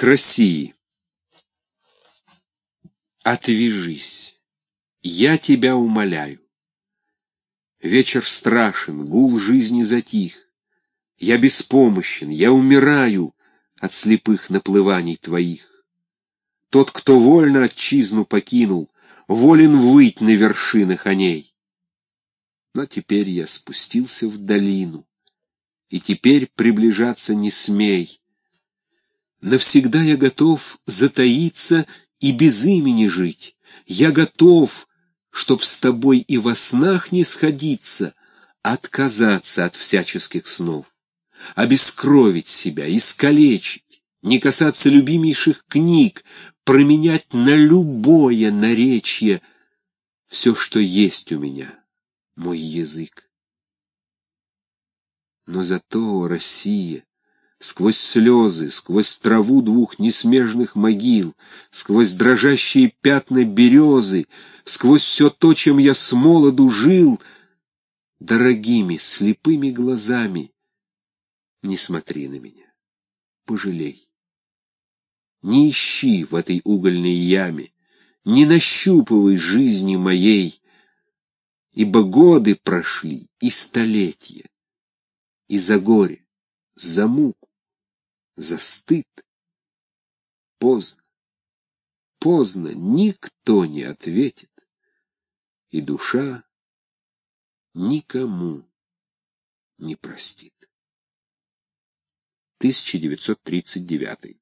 К России. Отвяжись, я тебя умоляю. Вечер страшен, гул жизни затих. Я беспомощен, я умираю от слепых наплываний твоих. Тот, кто вольно отчизну покинул, волен выть на вершинах о. Но теперь я спустился в долину, и теперь приближаться не смей. Навсегда я готов затаиться и без имени жить. Я готов, чтоб с тобой и во снах не сходиться, отказаться от всяческих снов, обескровить себя, искалечить, не касаться любимейших книг, променять на любое наречье все, что есть у меня, мой язык. Но зато, Россия, сквозь слезы, сквозь траву двух несмежных могил, сквозь дрожащие пятна березы, сквозь все то, чем я с молоду жил, дорогими слепыми глазами, не смотри на меня, пожалей. Не ищи в этой угольной яме, не нащупывай жизни моей, ибо годы прошли и столетия, и за горе, за муку, за стыд. Поздно, поздно, никто не ответит, и душа никому не простит. 1939